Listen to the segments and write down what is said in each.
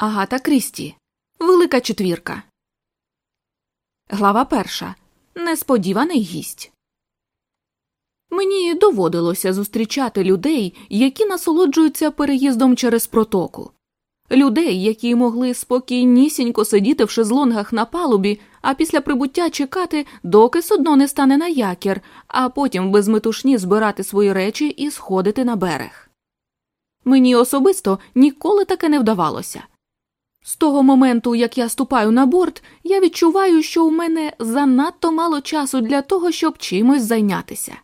Агата Крісті. Велика четвірка. Глава перша. Несподіваний гість. Мені доводилося зустрічати людей, які насолоджуються переїздом через протоку. Людей, які могли спокійнісінько сидіти в шезлонгах на палубі, а після прибуття чекати, доки судно не стане на якір, а потім без метушні збирати свої речі і сходити на берег. Мені особисто ніколи таке не вдавалося. З того моменту, як я ступаю на борт, я відчуваю, що у мене занадто мало часу для того, щоб чимось зайнятися.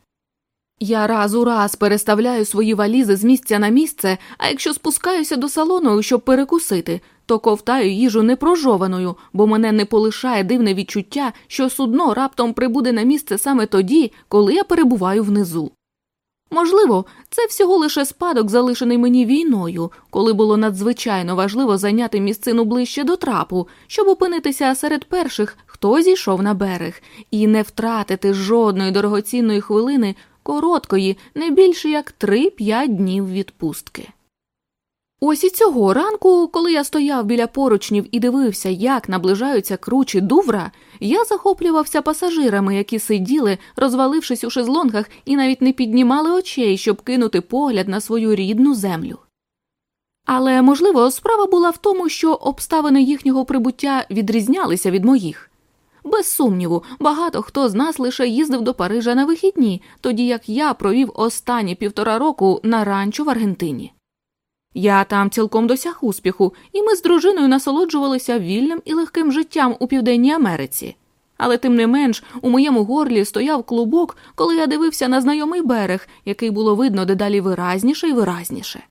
Я раз у раз переставляю свої валізи з місця на місце, а якщо спускаюся до салону, щоб перекусити, то ковтаю їжу непрожованою, бо мене не полишає дивне відчуття, що судно раптом прибуде на місце саме тоді, коли я перебуваю внизу. Можливо, це всього лише спадок, залишений мені війною, коли було надзвичайно важливо зайняти місцину ближче до трапу, щоб опинитися серед перших, хто зійшов на берег, і не втратити жодної дорогоцінної хвилини короткої, не більше як 3-5 днів відпустки. Ось і цього ранку, коли я стояв біля поручнів і дивився, як наближаються кручі дувра, я захоплювався пасажирами, які сиділи, розвалившись у шезлонгах, і навіть не піднімали очей, щоб кинути погляд на свою рідну землю. Але, можливо, справа була в тому, що обставини їхнього прибуття відрізнялися від моїх. Без сумніву, багато хто з нас лише їздив до Парижа на вихідні, тоді як я провів останні півтора року на ранчо в Аргентині. Я там цілком досяг успіху, і ми з дружиною насолоджувалися вільним і легким життям у Південній Америці. Але тим не менш у моєму горлі стояв клубок, коли я дивився на знайомий берег, який було видно дедалі виразніше і виразніше.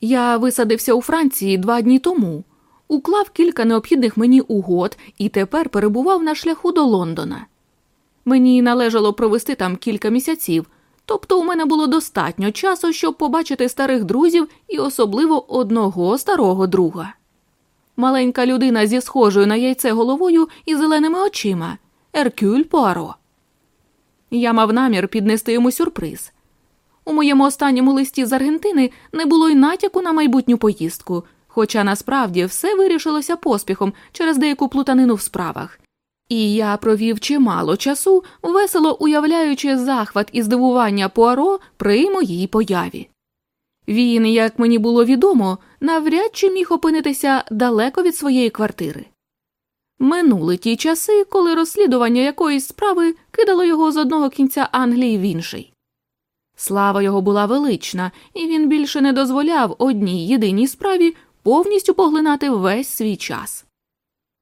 Я висадився у Франції два дні тому, уклав кілька необхідних мені угод і тепер перебував на шляху до Лондона. Мені належало провести там кілька місяців, Тобто у мене було достатньо часу, щоб побачити старих друзів і особливо одного старого друга. Маленька людина зі схожою на яйце головою і зеленими очима Еркюль Пуаро. Я мав намір піднести йому сюрприз. У моєму останньому листі з Аргентини не було й натяку на майбутню поїздку, хоча насправді все вирішилося поспіхом через деяку плутанину в справах. І я провів чимало часу, весело уявляючи захват і здивування Пуаро при моїй появі. Він, як мені було відомо, навряд чи міг опинитися далеко від своєї квартири. Минули ті часи, коли розслідування якоїсь справи кидало його з одного кінця Англії в інший. Слава його була велична, і він більше не дозволяв одній єдиній справі повністю поглинати весь свій час.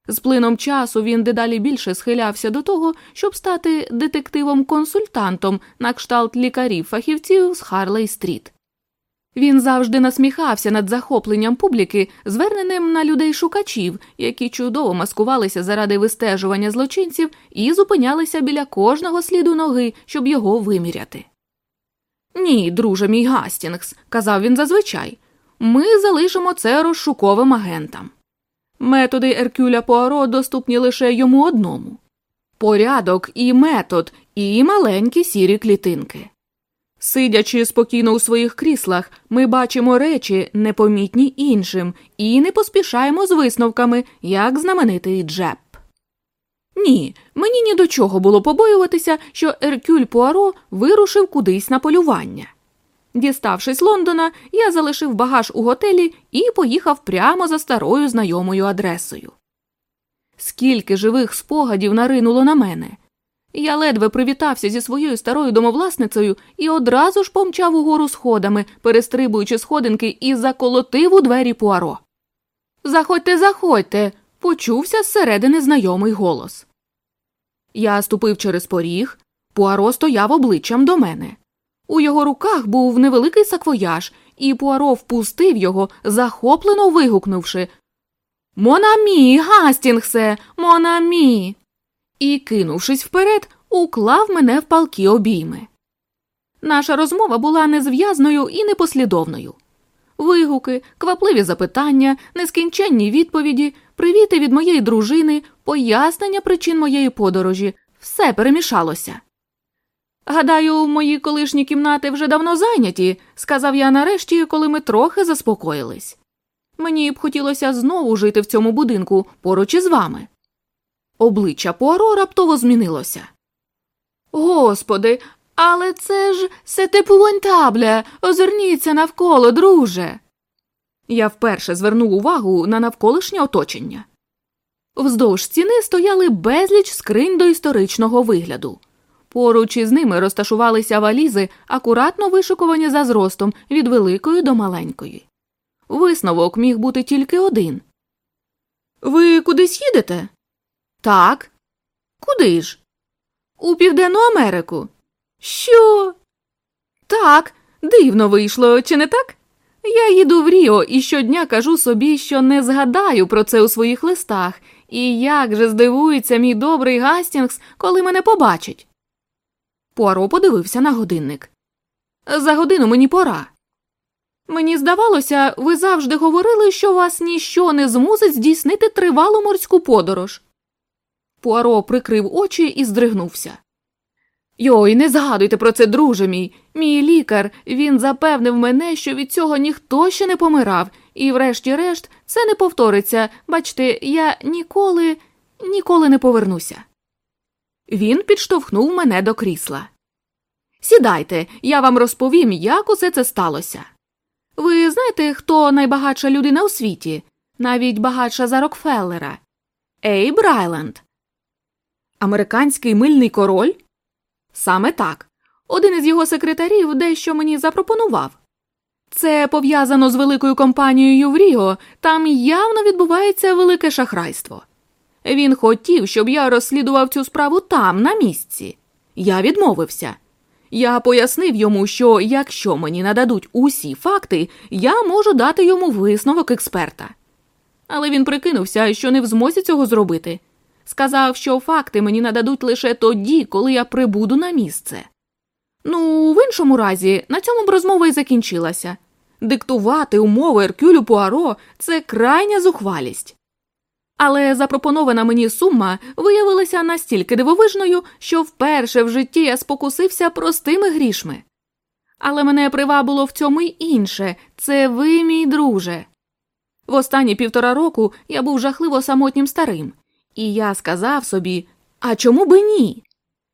З плином часу він дедалі більше схилявся до того, щоб стати детективом-консультантом на кшталт лікарів фахівців з Харлей Стріт. Він завжди насміхався над захопленням публіки, зверненим на людей шукачів, які чудово маскувалися заради вистежування злочинців і зупинялися біля кожного сліду ноги, щоб його виміряти. Ні, друже мій Гастінгс, казав він зазвичай, ми залишимо це розшуковим агентам. Методи Еркюля Пуаро доступні лише йому одному порядок і метод, і маленькі сірі клітинки. Сидячи спокійно у своїх кріслах, ми бачимо речі, непомітні іншим, і не поспішаємо з висновками, як знаменитий Джеп. Ні, мені ні до чого було побоюватися, що Еркюль Пуаро вирушив кудись на полювання. Діставшись Лондона, я залишив багаж у готелі і поїхав прямо за старою знайомою адресою. Скільки живих спогадів наринуло на мене. Я ледве привітався зі своєю старою домовласницею і одразу ж помчав угору сходами, перестрибуючи сходинки, і заколотив у двері Пуаро. Заходьте, заходьте, почувся зсередини знайомий голос. Я ступив через поріг, Пуаро стояв обличчям до мене. У його руках був невеликий саквояж, і Пуаро впустив його, захоплено вигукнувши Mon ami, Гастінгсе, mon ami. І, кинувшись вперед, уклав мене в палкі обійми. Наша розмова була незв'язною і непослідовною. Вигуки, квапливі запитання, нескінченні відповіді, привіти від моєї дружини, пояснення причин моєї подорожі все перемішалося. Гадаю, мої колишні кімнати вже давно зайняті, сказав я нарешті, коли ми трохи заспокоїлись. Мені б хотілося знову жити в цьому будинку поруч із вами. Обличчя Пуаро раптово змінилося. Господи, але це ж сетепуентабле, озирніться навколо, друже. Я вперше звернув увагу на навколишнє оточення. Вздовж стіни стояли безліч скринь до історичного вигляду. Поруч із ними розташувалися валізи, акуратно вишикувані за зростом від великої до маленької. Висновок міг бути тільки один. Ви кудись їдете? Так. Куди ж? У Південну Америку. Що? Так, дивно вийшло, чи не так? Я їду в Ріо і щодня кажу собі, що не згадаю про це у своїх листах, і як же здивується мій добрий Гастінгс, коли мене побачить. Пуаро подивився на годинник. За годину мені пора. Мені здавалося, ви завжди говорили, що вас ніщо не змусить здійснити тривалу морську подорож. Пуаро прикрив очі і здригнувся. Йой, не згадуйте про це, друже мій. Мій лікар, він запевнив мене, що від цього ніхто ще не помирав, і, врешті-решт, це не повториться. Бачте, я ніколи, ніколи не повернуся. Він підштовхнув мене до крісла. Сідайте, я вам розповім, як усе це сталося. Ви знаєте, хто найбагатша людина у світі, навіть багатша за Рокфеллера? Ейб Райленд. Американський мильний король? Саме так. Один із його секретарів дещо мені запропонував. Це пов'язано з великою компанією в Ріо, там явно відбувається велике шахрайство. Він хотів, щоб я розслідував цю справу там, на місці. Я відмовився. Я пояснив йому, що якщо мені нададуть усі факти, я можу дати йому висновок експерта. Але він прикинувся, що не в змозі цього зробити. Сказав, що факти мені нададуть лише тоді, коли я прибуду на місце. Ну, в іншому разі, на цьому б розмова і закінчилася. Диктувати умови Еркюлю Пуаро це крайня зухвалість. Але запропонована мені сума виявилася настільки дивовижною, що вперше в житті я спокусився простими грішми. Але мене привабило в цьому й інше це ви, мій друже. В останні півтора року я був жахливо самотнім старим, і я сказав собі а чому би ні?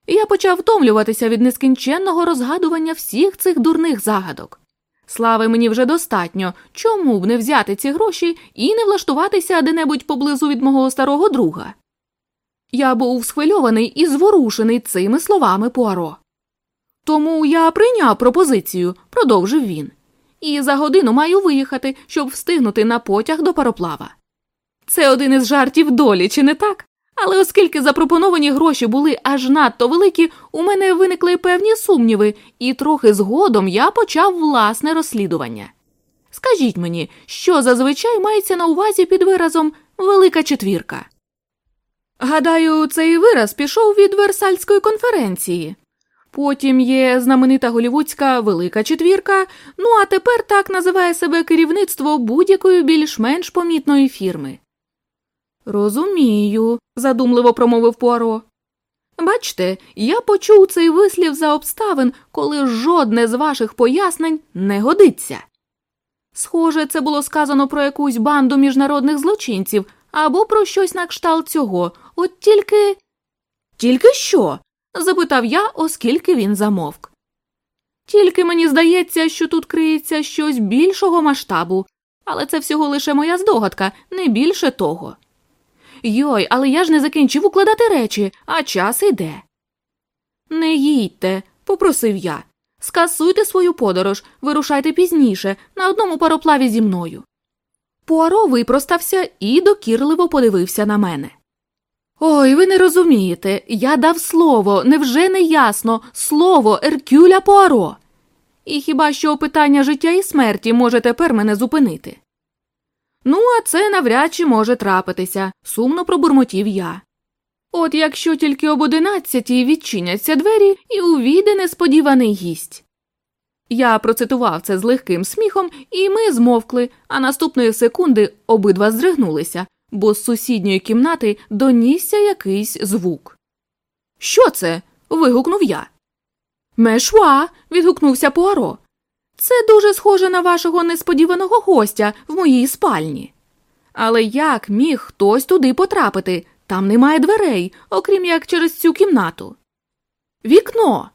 Я почав втомлюватися від нескінченного розгадування всіх цих дурних загадок. Слави мені вже достатньо, чому б не взяти ці гроші і не влаштуватися де-небудь поблизу від мого старого друга. Я був схвильований і зворушений цими словами Пуаро. Тому я прийняв пропозицію, продовжив він, і за годину маю виїхати, щоб встигнути на потяг до пароплава. Це один із жартів долі, чи не так? Але оскільки запропоновані гроші були аж надто великі, у мене виникли певні сумніви, і трохи згодом я почав власне розслідування. Скажіть мені, що зазвичай мається на увазі під виразом велика четвірка? Гадаю, цей вираз пішов від Версальської конференції. Потім є знаменита голівудська велика четвірка, ну а тепер так називає себе керівництво будь-якої більш-менш помітної фірми. Розумію, задумливо промовив Пуаро. Бачте, я почув цей вислів за обставин, коли жодне з ваших пояснень не годиться. Схоже, це було сказано про якусь банду міжнародних злочинців або про щось на кшталт цього, от тільки. Тільки що? запитав я, оскільки він замовк. Тільки мені здається, що тут криється щось більшого масштабу, але це всього лише моя здогадка, не більше того. Йой, але я ж не закінчив укладати речі, а час іде. Не їдьте, попросив я. Скасуйте свою подорож, вирушайте пізніше, на одному пароплаві зі мною. Пуаро випростався і докірливо подивився на мене. Ой, ви не розумієте, я дав слово, невже не ясно, слово Еркюля Пуаро. І хіба що питання життя і смерті може тепер мене зупинити? Ну, а це навряд чи може трапитися, сумно пробурмотів я. От якщо тільки об одинадцятій відчиняться двері і увійде несподіваний гість. Я процитував це з легким сміхом, і ми змовкли, а наступної секунди обидва здригнулися, бо з сусідньої кімнати донісся якийсь звук. Що це? вигукнув я. Мешуа. відгукнувся Пуаро. Це дуже схоже на вашого несподіваного гостя в моїй спальні. Але як міг хтось туди потрапити? Там немає дверей, окрім як через цю кімнату. Вікно.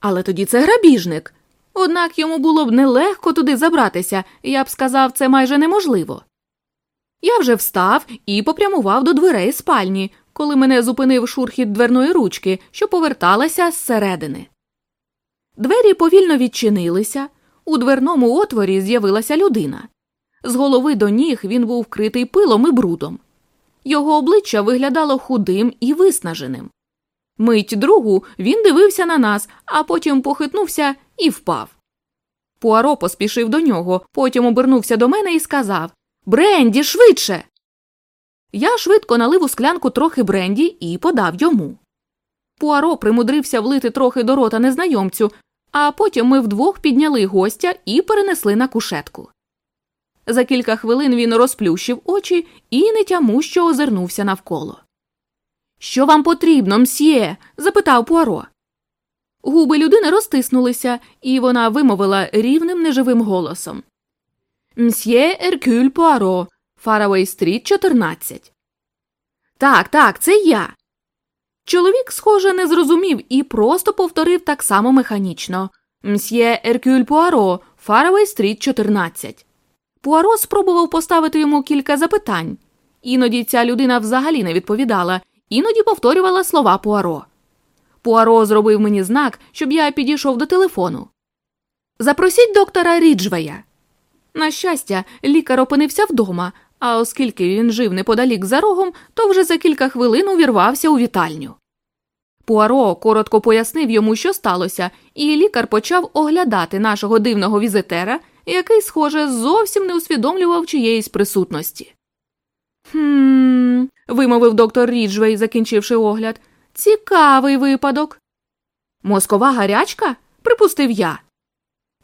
Але тоді це грабіжник. Однак йому було б нелегко туди забратися, я б сказав, це майже неможливо. Я вже встав і попрямував до дверей спальні, коли мене зупинив шурхіт дверної ручки, що поверталася зсередини. Двері повільно відчинилися, у дверному отворі з'явилася людина. З голови до ніг він був вкритий пилом і брудом. Його обличчя виглядало худим і виснаженим. Мить другу він дивився на нас, а потім похитнувся і впав. Пуаро поспішив до нього, потім обернувся до мене і сказав Бренді, швидше. Я швидко налив у склянку трохи бренді і подав йому. Пуаро примудрився влити трохи до рота незнайомцю, а потім ми вдвох підняли гостя і перенесли на кушетку. За кілька хвилин він розплющив очі і нетямущо озирнувся навколо. Що вам потрібно, мсьє? запитав Пуаро. Губи людини розтиснулися, і вона вимовила рівним неживим голосом Мсьє Еркюль Пуаро, Фаравей стріт, 14. Так, так, це я. Чоловік, схоже, не зрозумів і просто повторив так само механічно Мсьє Еркюль Пуаро, Фаравей стріт, 14. Пуаро спробував поставити йому кілька запитань. Іноді ця людина взагалі не відповідала, іноді повторювала слова Пуаро. Пуаро зробив мені знак, щоб я підійшов до телефону. Запросіть доктора Ріджвея. На щастя, лікар опинився вдома, а оскільки він жив неподалік за рогом, то вже за кілька хвилин увірвався у вітальню. Пуаро коротко пояснив йому, що сталося, і лікар почав оглядати нашого дивного візитера, який, схоже, зовсім не усвідомлював чиєїсь присутності. Хм, вимовив доктор Ріджвей, закінчивши огляд. Цікавий випадок. Москова гарячка? припустив я.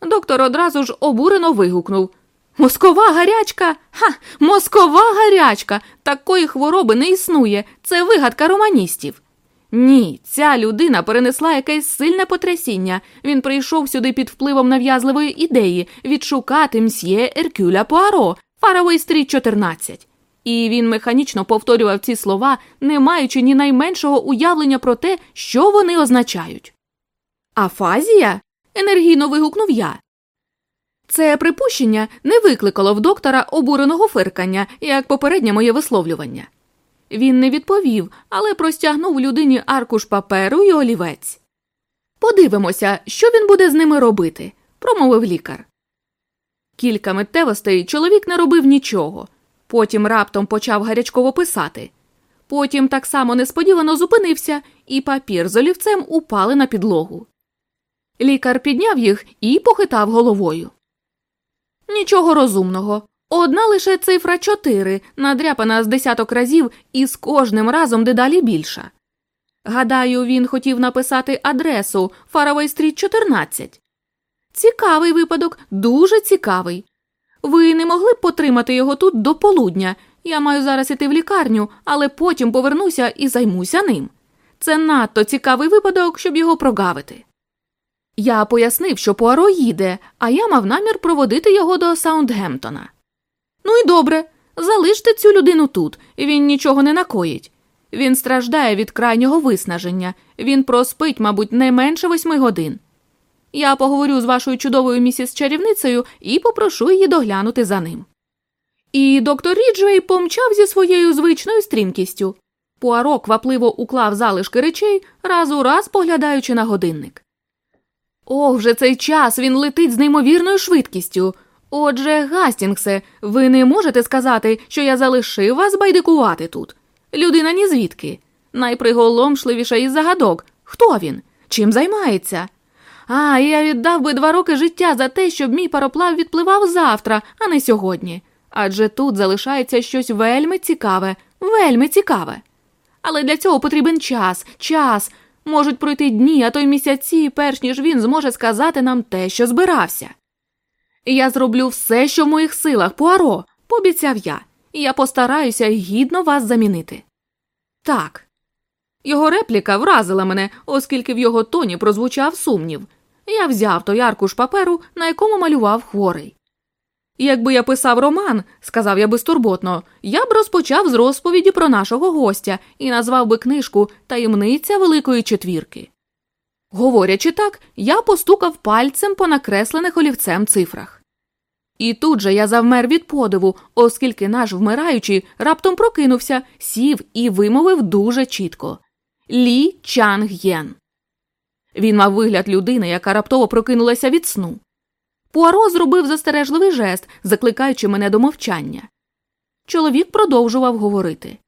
Доктор одразу ж обурено вигукнув Москова гарячка? Ха, москова гарячка. Такої хвороби не існує. Це вигадка романістів. Ні, ця людина перенесла якесь сильне потрясіння. Він прийшов сюди під впливом нав'язливої ідеї відшукати мсьє Еркюля Пуаро, Фаравей стріт 14. І він механічно повторював ці слова, не маючи ні найменшого уявлення про те, що вони означають. Афазія? енергійно вигукнув я. Це припущення не викликало в доктора обуреного фиркання, як попереднє моє висловлювання. Він не відповів, але простягнув людині аркуш паперу і олівець. Подивимося, що він буде з ними робити, промовив лікар. Кілька миттєвостей чоловік не робив нічого, потім раптом почав гарячково писати. Потім так само несподівано зупинився, і папір з олівцем упали на підлогу. Лікар підняв їх і похитав головою. Нічого розумного. Одна лише цифра 4, надряпана з десяток разів і з кожним разом дедалі більша. Гадаю, він хотів написати адресу Фаравей стріт 14. Цікавий випадок, дуже цікавий. Ви не могли б потримати його тут до полудня. Я маю зараз іти в лікарню, але потім повернуся і займуся ним. Це надто цікавий випадок, щоб його прогавити. Я пояснив, що Пуаро їде, а я мав намір проводити його до Саутгемптона. Ну і добре, залиште цю людину тут, він нічого не накоїть. Він страждає від крайнього виснаження, він проспить, мабуть, не менше восьми годин. Я поговорю з вашою чудовою місіс чарівницею і попрошу її доглянути за ним. І доктор Ріджвей помчав зі своєю звичною стрімкістю. Пуаро квапливо уклав залишки речей, раз у раз поглядаючи на годинник. Ох, вже цей час він летить з неймовірною швидкістю. Отже, Гастінгсе, ви не можете сказати, що я залишив вас байдикувати тут. Людина ні звідки. Найприголомшливіша із загадок. Хто він? Чим займається? А, я віддав би два роки життя за те, щоб мій пароплав відпливав завтра, а не сьогодні. Адже тут залишається щось вельми цікаве, вельми цікаве. Але для цього потрібен час, час. Можуть пройти дні, а то й місяці, перш ніж він зможе сказати нам те, що збирався. Я зроблю все, що в моїх силах, Пуаро, пообіцяв я, і я постараюся гідно вас замінити. Так. Його репліка вразила мене, оскільки в його тоні прозвучав сумнів. я взяв той аркуш паперу, на якому малював хворий. Якби я писав роман, сказав я безтурботно, я б розпочав з розповіді про нашого гостя і назвав би книжку Таємниця Великої четвірки. Говорячи так, я постукав пальцем по накреслених олівцем цифрах. І тут же я завмер від подиву, оскільки наш вмираючий раптом прокинувся, сів і вимовив дуже чітко Лі Чанг Єн. Він мав вигляд людини, яка раптово прокинулася від сну. Пуаро зробив застережливий жест, закликаючи мене до мовчання. Чоловік продовжував говорити.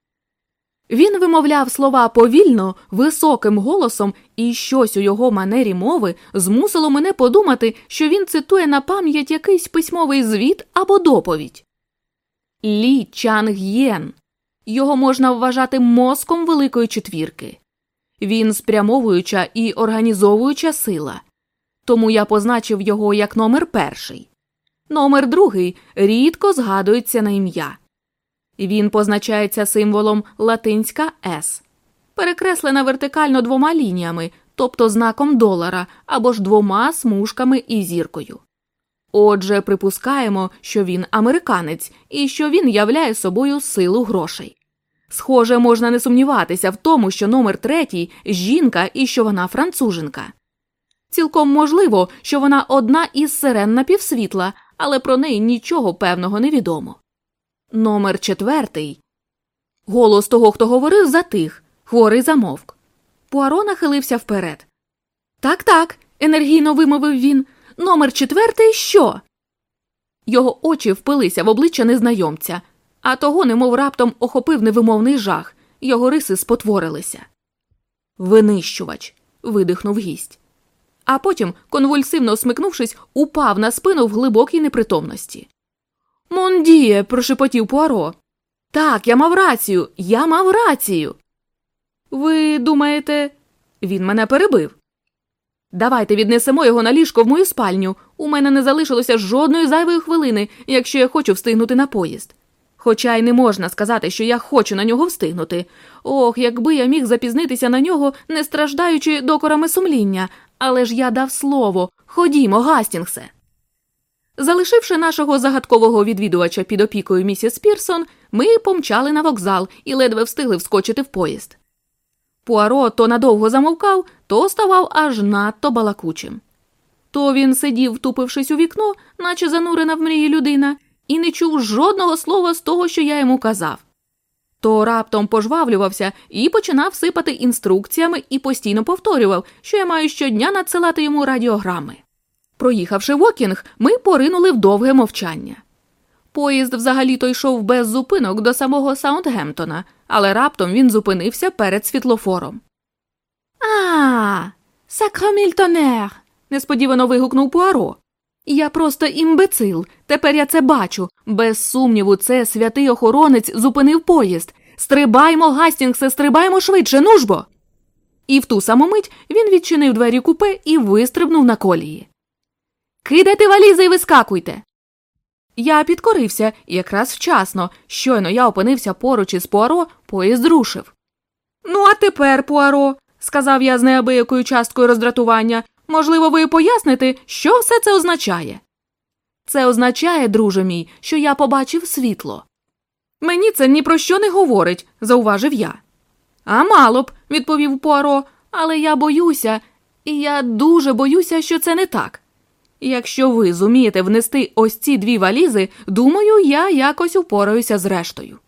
Він вимовляв слова повільно, високим голосом, і щось у його манері мови змусило мене подумати, що він цитує на пам'ять якийсь письмовий звіт або доповідь. Лі Чанг Єн. Його можна вважати мозком Великої четвірки. Він спрямовуюча і організовуюча сила. Тому я позначив його як номер перший. Номер другий рідко згадується на ім'я. Він позначається символом латинська С, перекреслена вертикально двома лініями, тобто знаком долара або ж двома смужками і зіркою. Отже, припускаємо, що він американець і що він являє собою силу грошей. Схоже, можна не сумніватися в тому, що номер третій жінка і що вона француженка. Цілком можливо, що вона одна із сирен напівсвітла, але про неї нічого певного не відомо. Номер четвертий. Голос того, хто говорив, затих. Хворий замовк. Пуаро нахилився вперед. Так, так, енергійно вимовив він. Номер четвертий що? Його очі впилися в обличчя незнайомця, а того, немов раптом охопив невимовний жах, його риси спотворилися. Винищувач. видихнув гість. А потім, конвульсивно смикнувшись, упав на спину в глибокій непритомності. Мондіє, прошепотів Пуаро. Так, я мав рацію, я мав рацію. Ви думаєте, він мене перебив. Давайте віднесемо його на ліжко в мою спальню. У мене не залишилося жодної зайвої хвилини, якщо я хочу встигнути на поїзд. Хоча й не можна сказати, що я хочу на нього встигнути. Ох, якби я міг запізнитися на нього, не страждаючи докорами сумління, але ж я дав слово ходімо, Гастінгсе. Залишивши нашого загадкового відвідувача під опікою місіс Пірсон, ми помчали на вокзал і ледве встигли вскочити в поїзд. Пуаро то надовго замовкав, то ставав аж надто балакучим. То він сидів, втупившись у вікно, наче занурена в мрії людина, і не чув жодного слова з того, що я йому казав. То раптом пожвавлювався і починав сипати інструкціями і постійно повторював, що я маю щодня надсилати йому радіограми. Проїхавши Вокінг, ми поринули в довге мовчання. Поїзд взагалі то йшов без зупинок до самого Саундгемптона, але раптом він зупинився перед світлофором. А, сакрамільтонер. несподівано вигукнув Пуаро. Я просто імбецил. Тепер я це бачу. Без сумніву, це святий охоронець зупинив поїзд. Стрибаймо, Гастінгсе, стрибаймо швидше, нужбо. І в ту саму мить він відчинив двері купе і вистрибнув на колії. Кидайте валізи і вискакуйте. Я підкорився якраз вчасно. Щойно я опинився поруч із Пуаро, поїзд рушив. Ну, а тепер, Пуаро, сказав я з неабиякою часткою роздратування, можливо, ви поясните, що все це означає. Це означає, друже мій, що я побачив світло. Мені це ні про що не говорить, зауважив я. А мало б, відповів Пуаро, але я боюся, і я дуже боюся, що це не так. Якщо ви зумієте внести ось ці дві валізи, думаю, я якось упораюся з рештою.